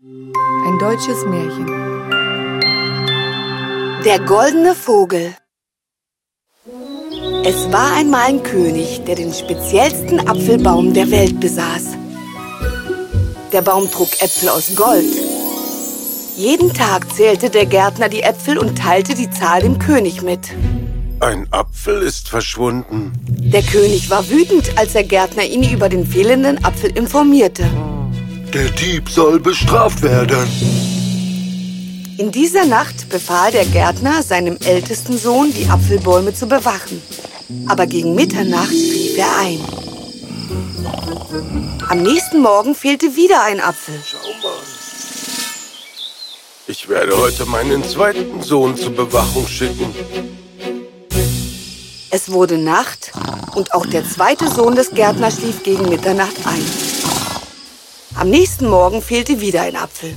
Ein deutsches Märchen. Der goldene Vogel. Es war einmal ein König, der den speziellsten Apfelbaum der Welt besaß. Der Baum trug Äpfel aus Gold. Jeden Tag zählte der Gärtner die Äpfel und teilte die Zahl dem König mit. Ein Apfel ist verschwunden. Der König war wütend, als der Gärtner ihn über den fehlenden Apfel informierte. Der Dieb soll bestraft werden. In dieser Nacht befahl der Gärtner seinem ältesten Sohn, die Apfelbäume zu bewachen. Aber gegen Mitternacht schlief er ein. Am nächsten Morgen fehlte wieder ein Apfel. Ich werde heute meinen zweiten Sohn zur Bewachung schicken. Es wurde Nacht und auch der zweite Sohn des Gärtners schlief gegen Mitternacht ein. Am nächsten Morgen fehlte wieder ein Apfel.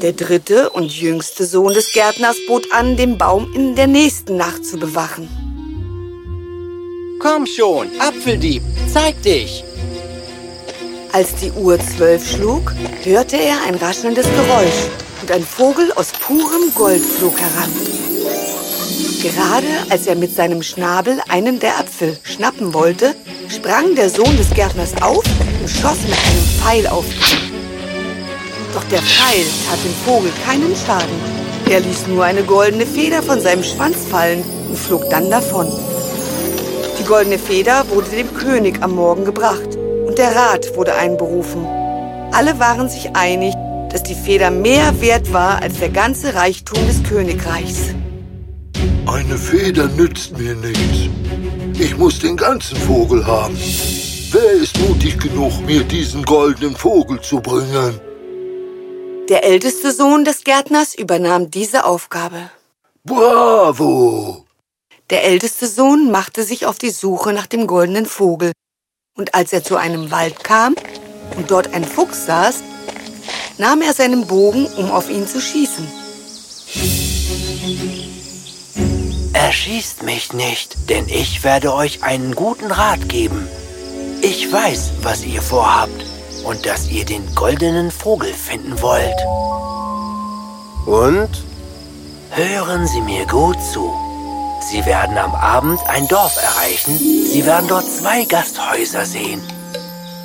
Der dritte und jüngste Sohn des Gärtners bot an, den Baum in der nächsten Nacht zu bewachen. Komm schon, Apfeldieb, zeig dich! Als die Uhr zwölf schlug, hörte er ein raschelndes Geräusch und ein Vogel aus purem Gold flog heran. Gerade als er mit seinem Schnabel einen der Apfel schnappen wollte, sprang der Sohn des Gärtners auf und schoss mit einem Pfeil auf ihn. Doch der Pfeil tat dem Vogel keinen Schaden. Er ließ nur eine goldene Feder von seinem Schwanz fallen und flog dann davon. Die goldene Feder wurde dem König am Morgen gebracht und der Rat wurde einberufen. Alle waren sich einig, dass die Feder mehr wert war als der ganze Reichtum des Königreichs. Eine Feder nützt mir nichts. Ich muss den ganzen Vogel haben. Wer ist mutig genug, mir diesen goldenen Vogel zu bringen? Der älteste Sohn des Gärtners übernahm diese Aufgabe. Bravo! Der älteste Sohn machte sich auf die Suche nach dem goldenen Vogel. Und als er zu einem Wald kam und dort ein Fuchs saß, nahm er seinen Bogen, um auf ihn zu schießen. Erschießt mich nicht, denn ich werde euch einen guten Rat geben. Ich weiß, was ihr vorhabt und dass ihr den goldenen Vogel finden wollt. Und? Hören Sie mir gut zu. Sie werden am Abend ein Dorf erreichen. Sie werden dort zwei Gasthäuser sehen,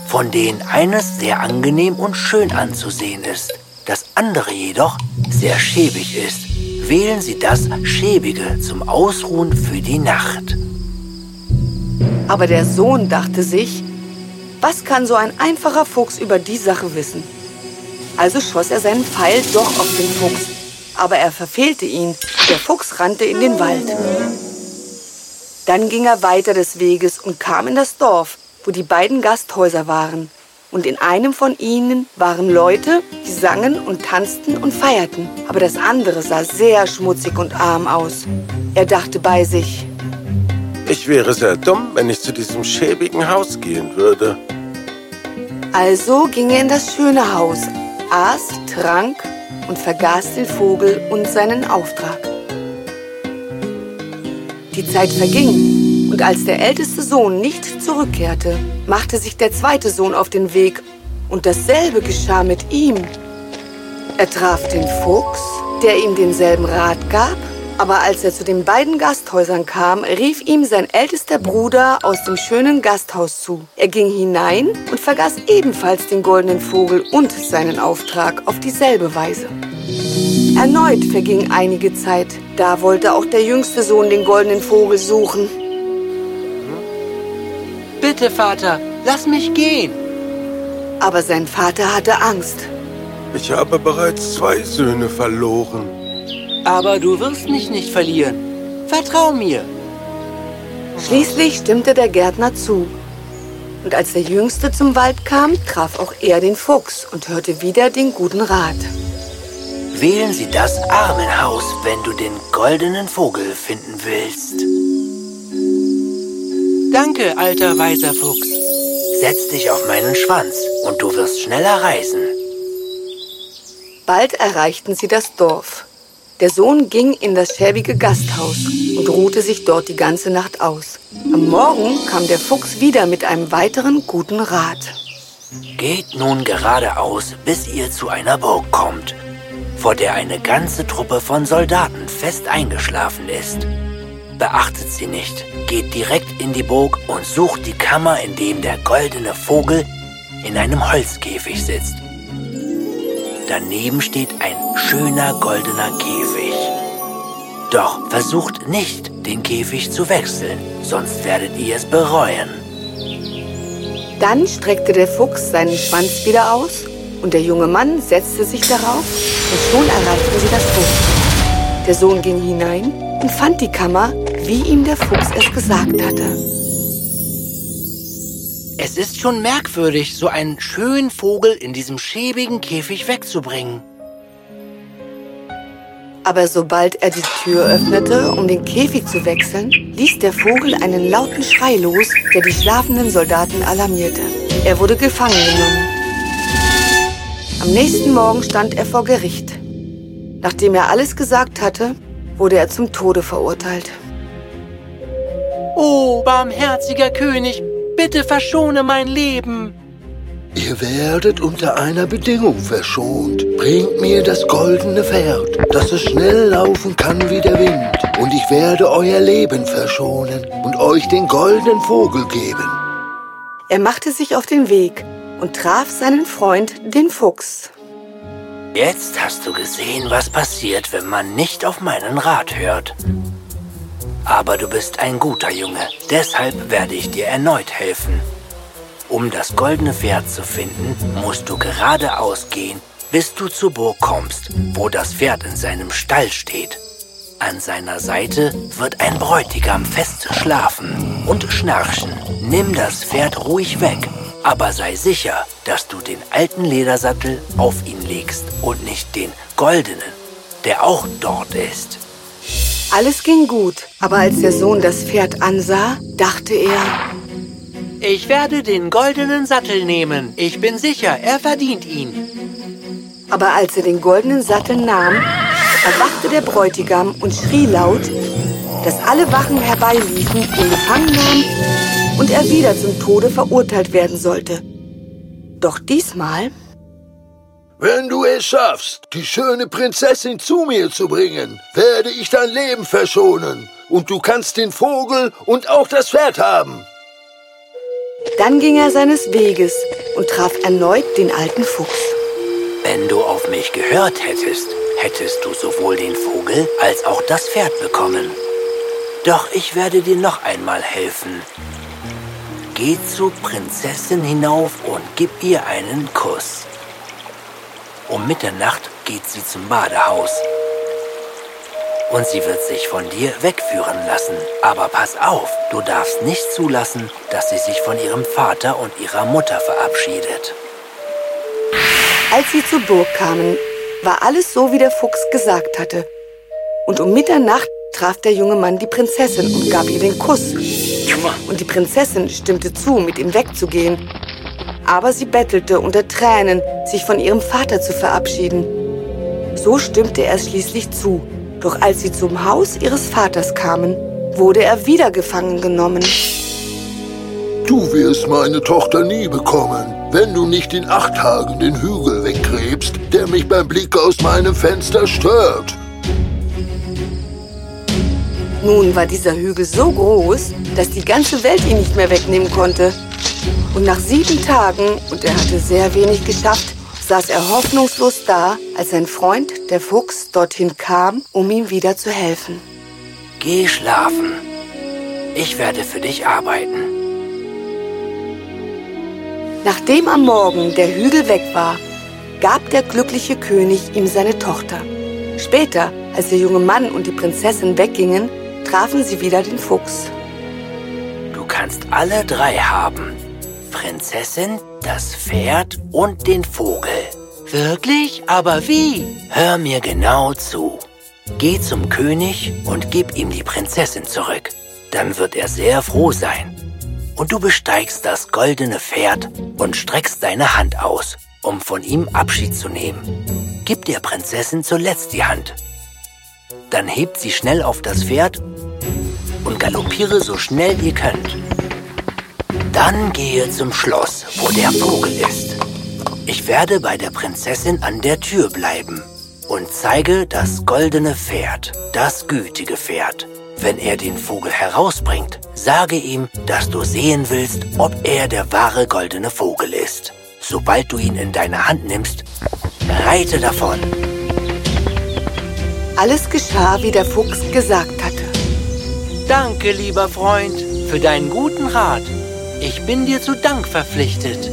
von denen eines sehr angenehm und schön anzusehen ist, das andere jedoch sehr schäbig ist. Wählen Sie das Schäbige zum Ausruhen für die Nacht. Aber der Sohn dachte sich, was kann so ein einfacher Fuchs über die Sache wissen? Also schoss er seinen Pfeil doch auf den Fuchs, aber er verfehlte ihn. Der Fuchs rannte in den Wald. Dann ging er weiter des Weges und kam in das Dorf, wo die beiden Gasthäuser waren. Und in einem von ihnen waren Leute, die sangen und tanzten und feierten. Aber das andere sah sehr schmutzig und arm aus. Er dachte bei sich, Ich wäre sehr dumm, wenn ich zu diesem schäbigen Haus gehen würde. Also ging er in das schöne Haus, aß, trank und vergaß den Vogel und seinen Auftrag. Die Zeit verging und als der älteste Sohn nicht zurückkehrte, machte sich der zweite Sohn auf den Weg und dasselbe geschah mit ihm. Er traf den Fuchs, der ihm denselben Rat gab, aber als er zu den beiden Gasthäusern kam, rief ihm sein ältester Bruder aus dem schönen Gasthaus zu. Er ging hinein und vergaß ebenfalls den goldenen Vogel und seinen Auftrag auf dieselbe Weise. Erneut verging einige Zeit. Da wollte auch der jüngste Sohn den goldenen Vogel suchen. Bitte, Vater, lass mich gehen. Aber sein Vater hatte Angst. Ich habe bereits zwei Söhne verloren. Aber du wirst mich nicht verlieren. Vertrau mir. Schließlich stimmte der Gärtner zu. Und als der Jüngste zum Wald kam, traf auch er den Fuchs und hörte wieder den guten Rat. Wählen Sie das Armenhaus, wenn du den goldenen Vogel finden willst. Danke, alter weiser Fuchs. Setz dich auf meinen Schwanz und du wirst schneller reisen. Bald erreichten sie das Dorf. Der Sohn ging in das schäbige Gasthaus und ruhte sich dort die ganze Nacht aus. Am Morgen kam der Fuchs wieder mit einem weiteren guten Rat. Geht nun geradeaus, bis ihr zu einer Burg kommt, vor der eine ganze Truppe von Soldaten fest eingeschlafen ist. Beachtet sie nicht, geht direkt in die Burg und sucht die Kammer, in dem der goldene Vogel in einem Holzkäfig sitzt. Daneben steht ein schöner goldener Käfig. Doch versucht nicht, den Käfig zu wechseln, sonst werdet ihr es bereuen. Dann streckte der Fuchs seinen Schwanz wieder aus und der junge Mann setzte sich darauf und schon erreichten sie das Buch. Der Sohn ging hinein und fand die Kammer, wie ihm der Fuchs es gesagt hatte. Es ist schon merkwürdig, so einen schönen Vogel in diesem schäbigen Käfig wegzubringen. Aber sobald er die Tür öffnete, um den Käfig zu wechseln, ließ der Vogel einen lauten Schrei los, der die schlafenden Soldaten alarmierte. Er wurde gefangen genommen. Am nächsten Morgen stand er vor Gericht. Nachdem er alles gesagt hatte, wurde er zum Tode verurteilt. Oh, barmherziger König, bitte verschone mein Leben. Ihr werdet unter einer Bedingung verschont. Bringt mir das goldene Pferd, dass es schnell laufen kann wie der Wind. Und ich werde euer Leben verschonen und euch den goldenen Vogel geben. Er machte sich auf den Weg und traf seinen Freund, den Fuchs. Jetzt hast du gesehen, was passiert, wenn man nicht auf meinen Rat hört. Aber du bist ein guter Junge, deshalb werde ich dir erneut helfen. Um das goldene Pferd zu finden, musst du geradeaus gehen, bis du zur Burg kommst, wo das Pferd in seinem Stall steht. An seiner Seite wird ein Bräutigam fest schlafen und schnarchen. Nimm das Pferd ruhig weg, aber sei sicher, dass du den alten Ledersattel auf ihn legst und nicht den goldenen, der auch dort ist. Alles ging gut, aber als der Sohn das Pferd ansah, dachte er, ich werde den goldenen Sattel nehmen. Ich bin sicher, er verdient ihn. Aber als er den goldenen Sattel nahm, erwachte der Bräutigam und schrie laut, dass alle Wachen herbeiliefen, ihn gefangen nahmen und er wieder zum Tode verurteilt werden sollte. Doch diesmal... Wenn du es schaffst, die schöne Prinzessin zu mir zu bringen, werde ich dein Leben verschonen. Und du kannst den Vogel und auch das Pferd haben. Dann ging er seines Weges und traf erneut den alten Fuchs. Wenn du auf mich gehört hättest, hättest du sowohl den Vogel als auch das Pferd bekommen. Doch ich werde dir noch einmal helfen. Geh zur Prinzessin hinauf und gib ihr einen Kuss. Um Mitternacht geht sie zum Badehaus und sie wird sich von dir wegführen lassen. Aber pass auf, du darfst nicht zulassen, dass sie sich von ihrem Vater und ihrer Mutter verabschiedet. Als sie zur Burg kamen, war alles so, wie der Fuchs gesagt hatte. Und um Mitternacht traf der junge Mann die Prinzessin und gab ihr den Kuss. Und die Prinzessin stimmte zu, mit ihm wegzugehen. Aber sie bettelte unter Tränen, sich von ihrem Vater zu verabschieden. So stimmte er schließlich zu. Doch als sie zum Haus ihres Vaters kamen, wurde er wieder gefangen genommen. Du wirst meine Tochter nie bekommen, wenn du nicht in acht Tagen den Hügel wegkrebst, der mich beim Blick aus meinem Fenster stört. Nun war dieser Hügel so groß, dass die ganze Welt ihn nicht mehr wegnehmen konnte. Und nach sieben Tagen, und er hatte sehr wenig geschafft, saß er hoffnungslos da, als sein Freund, der Fuchs, dorthin kam, um ihm wieder zu helfen. Geh schlafen. Ich werde für dich arbeiten. Nachdem am Morgen der Hügel weg war, gab der glückliche König ihm seine Tochter. Später, als der junge Mann und die Prinzessin weggingen, trafen sie wieder den Fuchs. Du kannst alle drei haben. Prinzessin, das Pferd und den Vogel. Wirklich? Aber wie? Hör mir genau zu. Geh zum König und gib ihm die Prinzessin zurück. Dann wird er sehr froh sein. Und du besteigst das goldene Pferd und streckst deine Hand aus, um von ihm Abschied zu nehmen. Gib der Prinzessin zuletzt die Hand. Dann hebt sie schnell auf das Pferd und galoppiere so schnell ihr könnt. Dann gehe zum Schloss, wo der Vogel ist. Ich werde bei der Prinzessin an der Tür bleiben und zeige das goldene Pferd, das gütige Pferd. Wenn er den Vogel herausbringt, sage ihm, dass du sehen willst, ob er der wahre goldene Vogel ist. Sobald du ihn in deine Hand nimmst, reite davon. Alles geschah, wie der Fuchs gesagt hatte. Danke, lieber Freund, für deinen guten Rat. Ich bin dir zu Dank verpflichtet.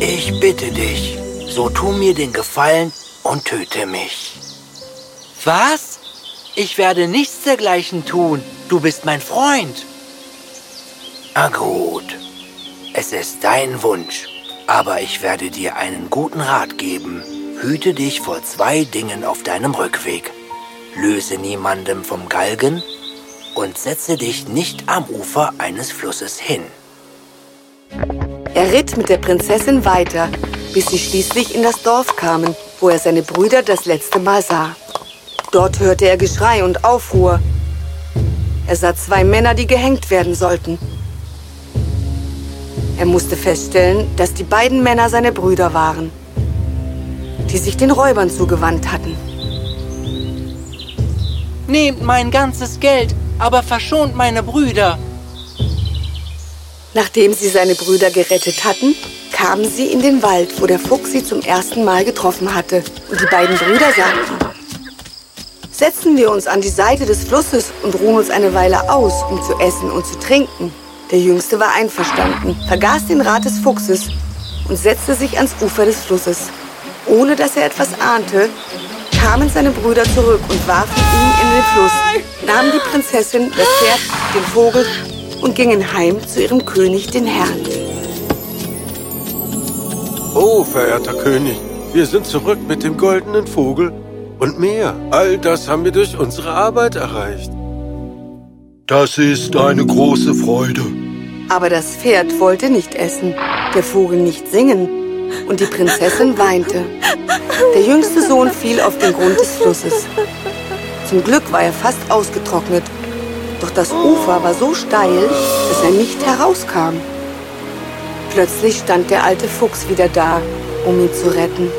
Ich bitte dich, so tu mir den Gefallen und töte mich. Was? Ich werde nichts dergleichen tun. Du bist mein Freund. Na gut. Es ist dein Wunsch. Aber ich werde dir einen guten Rat geben. Hüte dich vor zwei Dingen auf deinem Rückweg. Löse niemandem vom Galgen und setze dich nicht am Ufer eines Flusses hin. Er ritt mit der Prinzessin weiter, bis sie schließlich in das Dorf kamen, wo er seine Brüder das letzte Mal sah. Dort hörte er Geschrei und Aufruhr. Er sah zwei Männer, die gehängt werden sollten. Er musste feststellen, dass die beiden Männer seine Brüder waren, die sich den Räubern zugewandt hatten. Nehmt mein ganzes Geld, aber verschont meine Brüder. Nachdem sie seine Brüder gerettet hatten, kamen sie in den Wald, wo der Fuchs sie zum ersten Mal getroffen hatte. Und die beiden Brüder sagten, Setzen wir uns an die Seite des Flusses und ruhen uns eine Weile aus, um zu essen und zu trinken. Der Jüngste war einverstanden, vergaß den Rat des Fuchses und setzte sich ans Ufer des Flusses. Ohne dass er etwas ahnte, kamen seine Brüder zurück und warfen ihn in den Fluss, nahmen die Prinzessin, das Pferd, den Vogel und gingen heim zu ihrem König, den Herrn. Oh, verehrter König, wir sind zurück mit dem goldenen Vogel und mehr. All das haben wir durch unsere Arbeit erreicht. Das ist eine große Freude. Aber das Pferd wollte nicht essen, der Vogel nicht singen und die Prinzessin weinte. Der jüngste Sohn fiel auf den Grund des Flusses. Zum Glück war er fast ausgetrocknet, doch das Ufer war so steil, dass er nicht herauskam. Plötzlich stand der alte Fuchs wieder da, um ihn zu retten.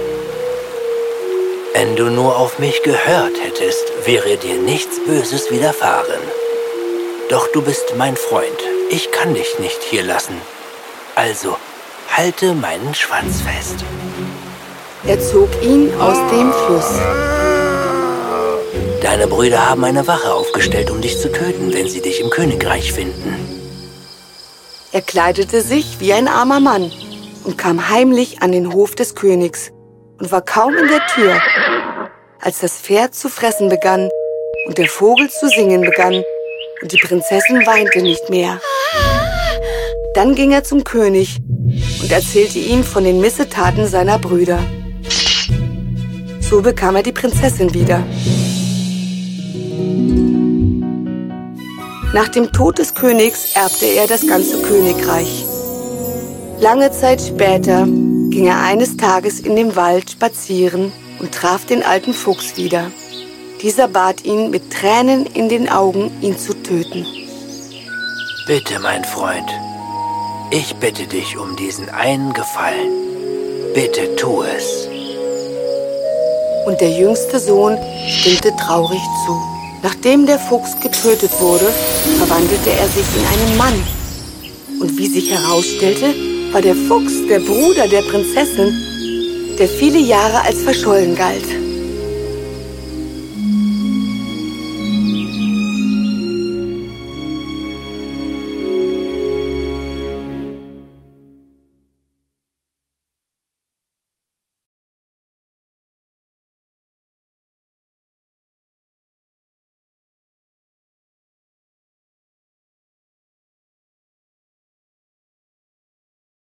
Wenn du nur auf mich gehört hättest, wäre dir nichts Böses widerfahren. Doch du bist mein Freund. Ich kann dich nicht hier lassen. Also, halte meinen Schwanz fest. Er zog ihn aus dem Fluss. Deine Brüder haben eine Wache aufgestellt, um dich zu töten, wenn sie dich im Königreich finden. Er kleidete sich wie ein armer Mann und kam heimlich an den Hof des Königs und war kaum in der Tür, als das Pferd zu fressen begann und der Vogel zu singen begann und die Prinzessin weinte nicht mehr. Dann ging er zum König und erzählte ihm von den Missetaten seiner Brüder. So bekam er die Prinzessin wieder. Nach dem Tod des Königs erbte er das ganze Königreich. Lange Zeit später ging er eines Tages in dem Wald spazieren und traf den alten Fuchs wieder. Dieser bat ihn mit Tränen in den Augen, ihn zu töten. Bitte, mein Freund, ich bitte dich um diesen einen Gefallen. Bitte tu es. Und der jüngste Sohn stimmte traurig zu. Nachdem der Fuchs getötet wurde, verwandelte er sich in einen Mann. Und wie sich herausstellte, war der Fuchs der Bruder der Prinzessin, der viele Jahre als verschollen galt.